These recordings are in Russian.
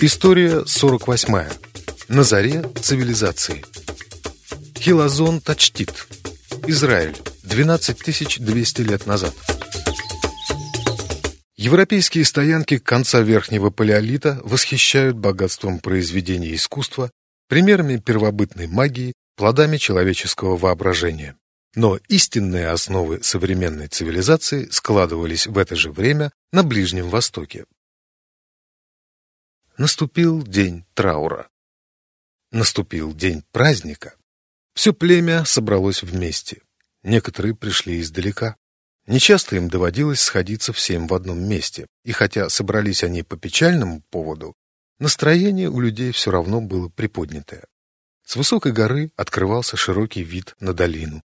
История 48. На заре цивилизации. Хилозон Тачтит. Израиль. 12 200 лет назад. Европейские стоянки конца Верхнего Палеолита восхищают богатством произведений искусства, примерами первобытной магии, плодами человеческого воображения. Но истинные основы современной цивилизации складывались в это же время на Ближнем Востоке. Наступил день траура. Наступил день праздника. Все племя собралось вместе. Некоторые пришли издалека. Нечасто им доводилось сходиться всем в одном месте, и хотя собрались они по печальному поводу, настроение у людей все равно было приподнятое. С высокой горы открывался широкий вид на долину.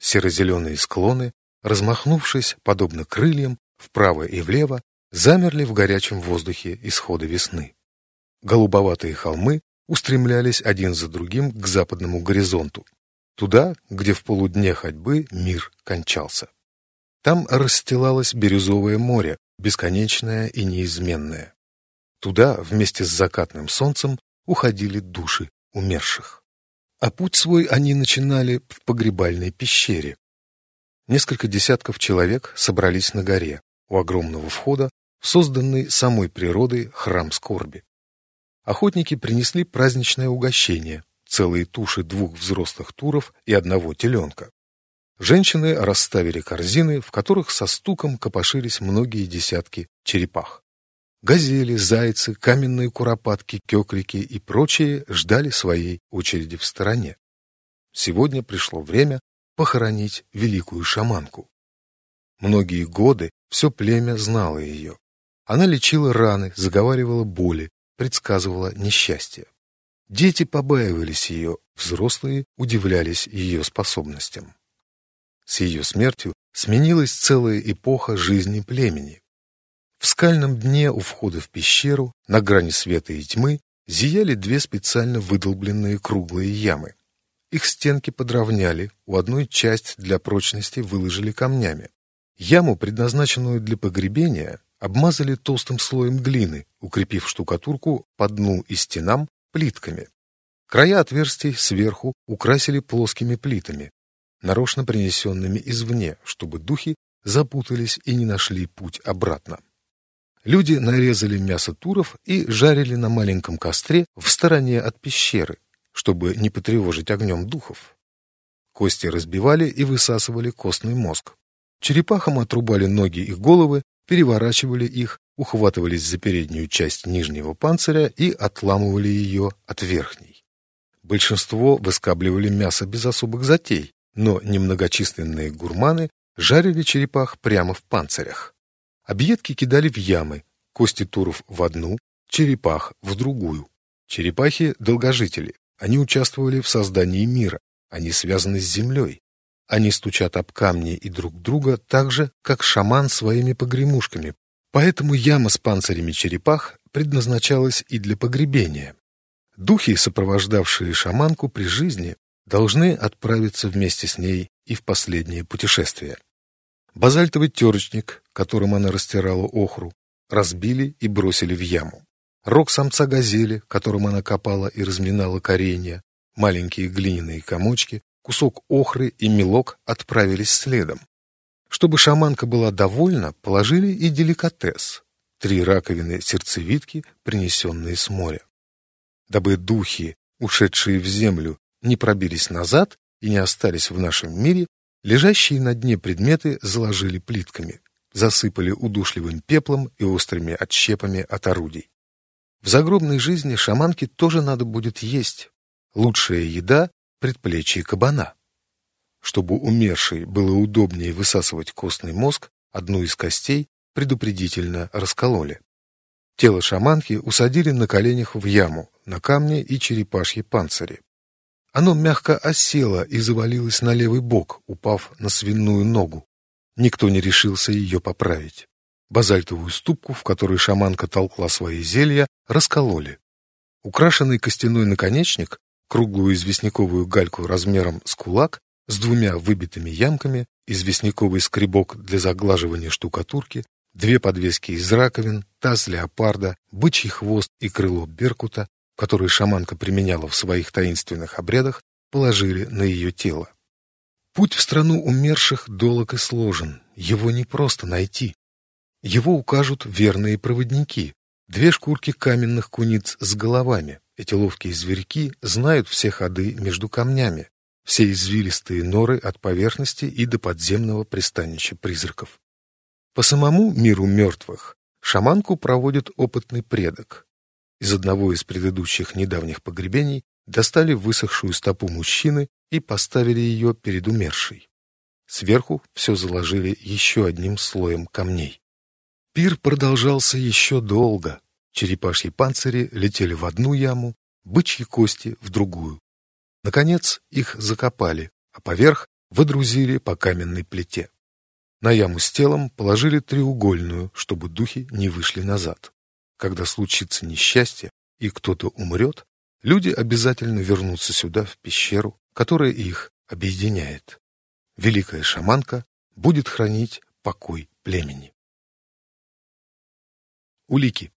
Серо-зеленые склоны, размахнувшись, подобно крыльям, вправо и влево, замерли в горячем воздухе исхода весны. Голубоватые холмы устремлялись один за другим к западному горизонту, туда, где в полудне ходьбы мир кончался. Там расстилалось бирюзовое море, бесконечное и неизменное. Туда вместе с закатным солнцем уходили души умерших. А путь свой они начинали в погребальной пещере. Несколько десятков человек собрались на горе, у огромного входа, в созданный самой природой храм скорби. Охотники принесли праздничное угощение, целые туши двух взрослых туров и одного теленка. Женщины расставили корзины, в которых со стуком копошились многие десятки черепах. Газели, зайцы, каменные куропатки, кеклики и прочие ждали своей очереди в стороне. Сегодня пришло время похоронить великую шаманку. Многие годы все племя знало ее. Она лечила раны, заговаривала боли, предсказывала несчастье. Дети побаивались ее, взрослые удивлялись ее способностям. С ее смертью сменилась целая эпоха жизни племени. В скальном дне у входа в пещеру, на грани света и тьмы, зияли две специально выдолбленные круглые ямы. Их стенки подровняли, у одной часть для прочности выложили камнями. Яму, предназначенную для погребения, обмазали толстым слоем глины, укрепив штукатурку по дну и стенам плитками. Края отверстий сверху украсили плоскими плитами, нарочно принесенными извне, чтобы духи запутались и не нашли путь обратно. Люди нарезали мясо туров и жарили на маленьком костре в стороне от пещеры, чтобы не потревожить огнем духов. Кости разбивали и высасывали костный мозг. Черепахам отрубали ноги и головы переворачивали их, ухватывались за переднюю часть нижнего панциря и отламывали ее от верхней. Большинство выскабливали мясо без особых затей, но немногочисленные гурманы жарили черепах прямо в панцирях. Объедки кидали в ямы, кости туров в одну, черепах в другую. Черепахи – долгожители, они участвовали в создании мира, они связаны с землей, они стучат об камни и друг друга так же, как шаман своими погремушками. Поэтому яма с панцирями черепах предназначалась и для погребения. Духи, сопровождавшие шаманку при жизни, должны отправиться вместе с ней и в последнее путешествие. Базальтовый терочник, которым она растирала охру, разбили и бросили в яму. Рог самца газели, которым она копала и разминала коренья, маленькие глиняные комочки, кусок охры и мелок отправились следом. Чтобы шаманка была довольна, положили и деликатес — три раковины сердцевидки, принесенные с моря. Дабы духи, ушедшие в землю, не пробились назад и не остались в нашем мире, лежащие на дне предметы заложили плитками, засыпали удушливым пеплом и острыми отщепами от орудий. В загробной жизни шаманке тоже надо будет есть. Лучшая еда предплечье кабана. Чтобы умершей было удобнее высасывать костный мозг, одну из костей предупредительно раскололи. Тело шаманки усадили на коленях в яму, на камне и черепашьи панцири. Оно мягко осело и завалилось на левый бок, упав на свиную ногу. Никто не решился ее поправить. Базальтовую ступку, в которой шаманка толкла свои зелья, раскололи. Украшенный костяной наконечник круглую известняковую гальку размером с кулак с двумя выбитыми ямками, известняковый скребок для заглаживания штукатурки, две подвески из раковин, таз леопарда, бычий хвост и крыло беркута, которые шаманка применяла в своих таинственных обрядах, положили на ее тело. Путь в страну умерших долог и сложен, его не просто найти. Его укажут верные проводники, две шкурки каменных куниц с головами. Эти ловкие зверьки знают все ходы между камнями, все извилистые норы от поверхности и до подземного пристанища призраков. По самому миру мертвых шаманку проводит опытный предок. Из одного из предыдущих недавних погребений достали высохшую стопу мужчины и поставили ее перед умершей. Сверху все заложили еще одним слоем камней. Пир продолжался еще долго. Черепашьи панцири летели в одну яму, бычьи кости в другую. Наконец их закопали, а поверх выдрузили по каменной плите. На яму с телом положили треугольную, чтобы духи не вышли назад. Когда случится несчастье и кто-то умрет, люди обязательно вернутся сюда, в пещеру, которая их объединяет. Великая шаманка будет хранить покой племени. Улики.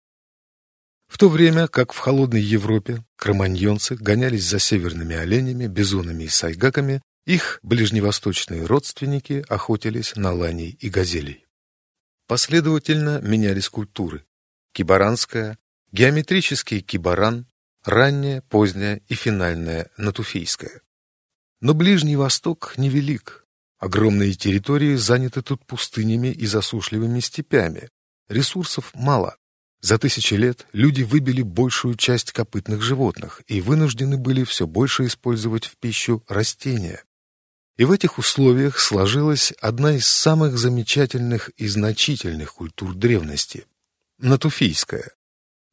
В то время, как в холодной Европе кроманьонцы гонялись за северными оленями, бизонами и сайгаками, их ближневосточные родственники охотились на ланей и газелей. Последовательно менялись культуры. Кибаранская, геометрический кибаран, ранняя, поздняя и финальная натуфийская. Но Ближний Восток невелик. Огромные территории заняты тут пустынями и засушливыми степями. Ресурсов мало. За тысячи лет люди выбили большую часть копытных животных и вынуждены были все больше использовать в пищу растения. И в этих условиях сложилась одна из самых замечательных и значительных культур древности – натуфийская.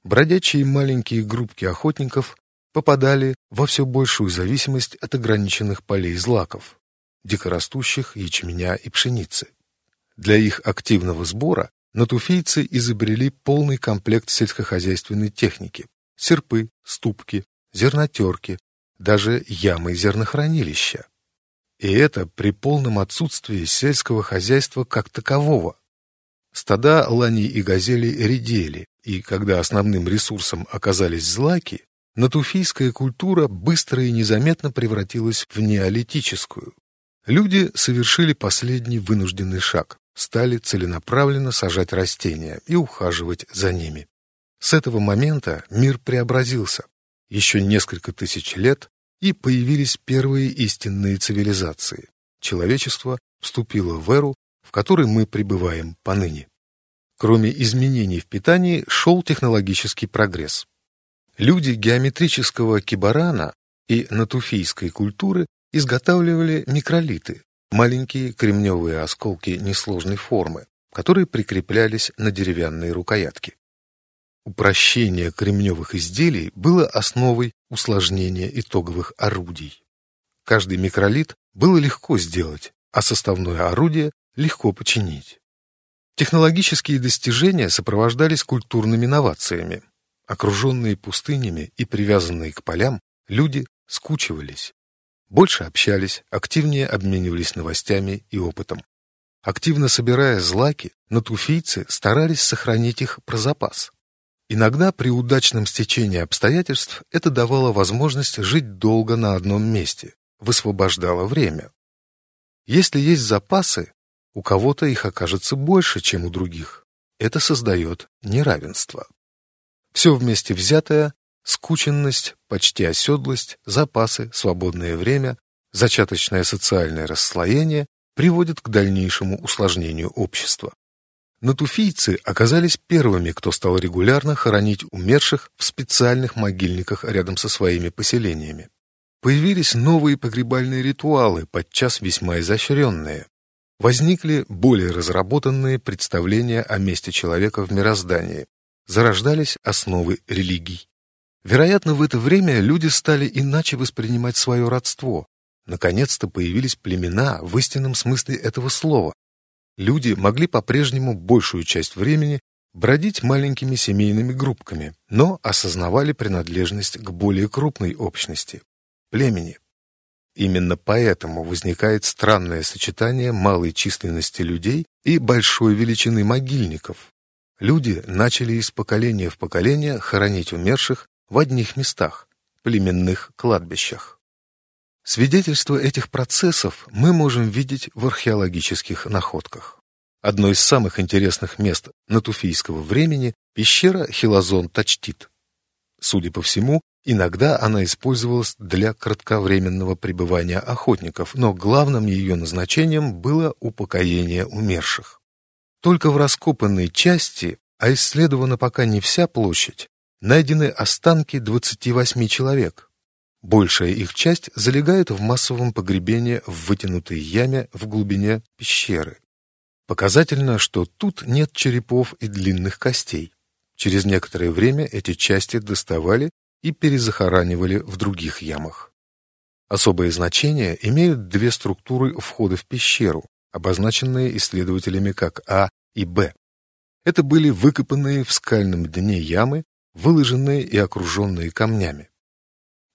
Бродячие маленькие группки охотников попадали во все большую зависимость от ограниченных полей злаков, дикорастущих ячменя и пшеницы. Для их активного сбора натуфийцы изобрели полный комплект сельскохозяйственной техники – серпы, ступки, зернотерки, даже ямы зернохранилища. И это при полном отсутствии сельского хозяйства как такового. Стада ланей и газелей редели, и когда основным ресурсом оказались злаки, натуфийская культура быстро и незаметно превратилась в неолитическую. Люди совершили последний вынужденный шаг, стали целенаправленно сажать растения и ухаживать за ними. С этого момента мир преобразился. Еще несколько тысяч лет и появились первые истинные цивилизации. Человечество вступило в эру, в которой мы пребываем поныне. Кроме изменений в питании, шел технологический прогресс. Люди геометрического кибарана и натуфийской культуры изготавливали микролиты, маленькие кремневые осколки несложной формы, которые прикреплялись на деревянные рукоятки. Упрощение кремневых изделий было основой усложнения итоговых орудий. Каждый микролит было легко сделать, а составное орудие легко починить. Технологические достижения сопровождались культурными новациями. Окруженные пустынями и привязанные к полям, люди скучивались. Больше общались, активнее обменивались новостями и опытом. Активно собирая злаки, натуфийцы старались сохранить их про запас. Иногда при удачном стечении обстоятельств это давало возможность жить долго на одном месте, высвобождало время. Если есть запасы, у кого-то их окажется больше, чем у других. Это создает неравенство. Все вместе взятое – скученность, почти оседлость, запасы, свободное время, зачаточное социальное расслоение – приводит к дальнейшему усложнению общества. Натуфийцы оказались первыми, кто стал регулярно хоронить умерших в специальных могильниках рядом со своими поселениями. Появились новые погребальные ритуалы, подчас весьма изощренные. Возникли более разработанные представления о месте человека в мироздании. Зарождались основы религий. Вероятно, в это время люди стали иначе воспринимать свое родство. Наконец-то появились племена в истинном смысле этого слова, люди могли по-прежнему большую часть времени бродить маленькими семейными группками, но осознавали принадлежность к более крупной общности – племени. Именно поэтому возникает странное сочетание малой численности людей и большой величины могильников. Люди начали из поколения в поколение хоронить умерших в одних местах, племенных кладбищах. Свидетельства этих процессов мы можем видеть в археологических находках. Одно из самых интересных мест натуфийского времени – пещера Хилозон-Тачтит. Судя по всему, иногда она использовалась для кратковременного пребывания охотников, но главным ее назначением было упокоение умерших. Только в раскопанной части, а исследована пока не вся площадь, найдены останки 28 человек. Большая их часть залегает в массовом погребении в вытянутой яме в глубине пещеры. Показательно, что тут нет черепов и длинных костей. Через некоторое время эти части доставали и перезахоранивали в других ямах. Особое значение имеют две структуры входа в пещеру, обозначенные исследователями как А и Б. Это были выкопанные в скальном дне ямы, выложенные и окруженные камнями.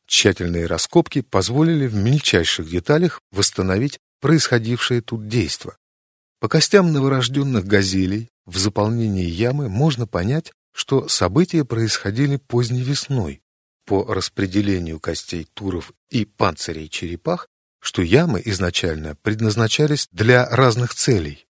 Тщательные раскопки позволили в мельчайших деталях восстановить происходившее тут действо. По костям новорожденных газелей в заполнении ямы можно понять, что события происходили поздней весной. По распределению костей туров и панцирей черепах, что ямы изначально предназначались для разных целей,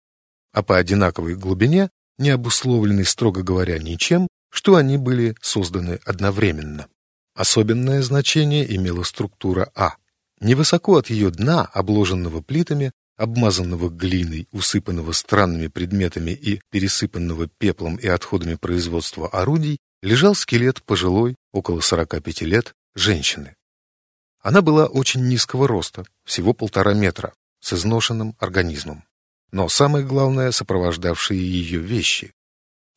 а по одинаковой глубине не обусловлены, строго говоря, ничем, что они были созданы одновременно. Особенное значение имела структура А. Невысоко от ее дна, обложенного плитами, обмазанного глиной, усыпанного странными предметами и пересыпанного пеплом и отходами производства орудий, лежал скелет пожилой, около 45 лет, женщины. Она была очень низкого роста, всего полтора метра, с изношенным организмом. Но самое главное, сопровождавшие ее вещи.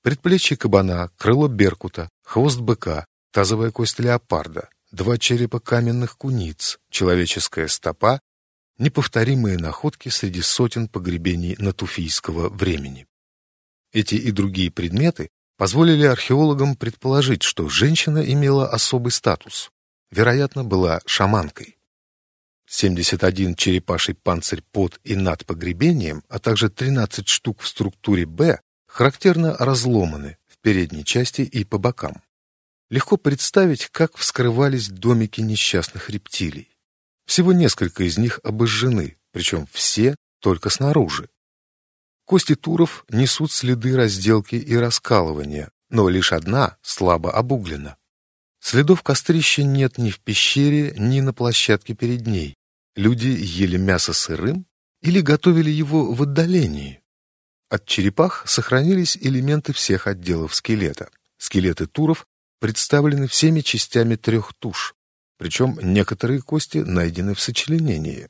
Предплечье кабана, крыло беркута, хвост быка, тазовая кость леопарда, два черепа каменных куниц, человеческая стопа неповторимые находки среди сотен погребений натуфийского времени. Эти и другие предметы позволили археологам предположить, что женщина имела особый статус, вероятно, была шаманкой. 71 черепаший панцирь под и над погребением, а также 13 штук в структуре Б характерно разломаны в передней части и по бокам. Легко представить, как вскрывались домики несчастных рептилий. Всего несколько из них обожжены, причем все только снаружи. Кости туров несут следы разделки и раскалывания, но лишь одна слабо обуглена. Следов кострища нет ни в пещере, ни на площадке перед ней. Люди ели мясо сырым или готовили его в отдалении. От черепах сохранились элементы всех отделов скелета. Скелеты туров представлены всеми частями трех туш, причем некоторые кости найдены в сочленении.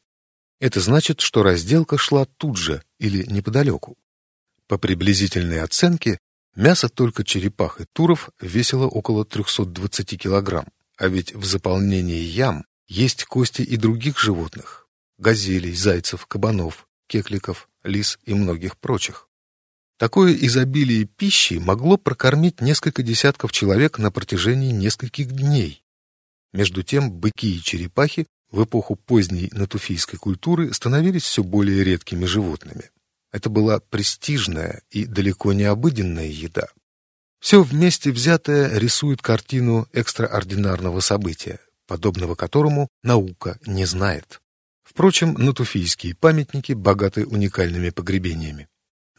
Это значит, что разделка шла тут же или неподалеку. По приблизительной оценке, мясо только черепах и туров весило около 320 килограмм, а ведь в заполнении ям есть кости и других животных – газелей, зайцев, кабанов, кекликов, лис и многих прочих. Такое изобилие пищи могло прокормить несколько десятков человек на протяжении нескольких дней. Между тем быки и черепахи в эпоху поздней натуфийской культуры становились все более редкими животными. Это была престижная и далеко не обыденная еда. Все вместе взятое рисует картину экстраординарного события, подобного которому наука не знает. Впрочем, натуфийские памятники богаты уникальными погребениями.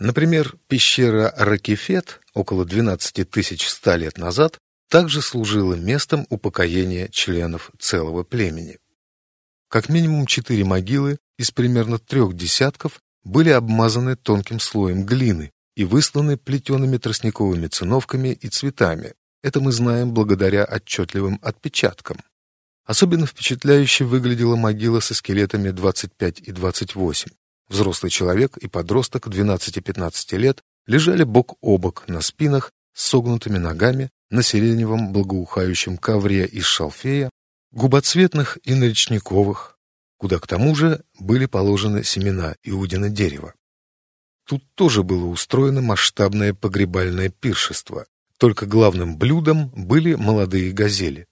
Например, пещера Ракефет около 12 100 лет назад также служила местом упокоения членов целого племени. Как минимум четыре могилы из примерно трех десятков были обмазаны тонким слоем глины и высланы плетеными тростниковыми циновками и цветами. Это мы знаем благодаря отчетливым отпечаткам. Особенно впечатляюще выглядела могила со скелетами 25 и 28. Взрослый человек и подросток 12-15 лет лежали бок о бок на спинах с согнутыми ногами на сиреневом благоухающем ковре из шалфея, губоцветных и наличниковых, куда к тому же были положены семена иудина дерева. Тут тоже было устроено масштабное погребальное пиршество, только главным блюдом были молодые газели.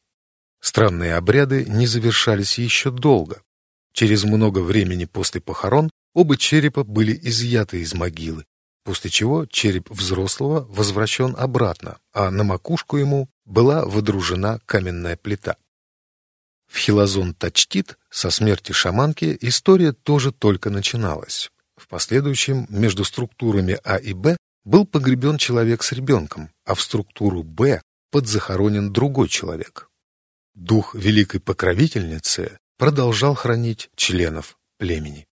Странные обряды не завершались еще долго. Через много времени после похорон оба черепа были изъяты из могилы, после чего череп взрослого возвращен обратно, а на макушку ему была водружена каменная плита. В Хилозон Тачтит со смерти шаманки история тоже только начиналась. В последующем между структурами А и Б был погребен человек с ребенком, а в структуру Б подзахоронен другой человек. Дух великой покровительницы продолжал хранить членов племени.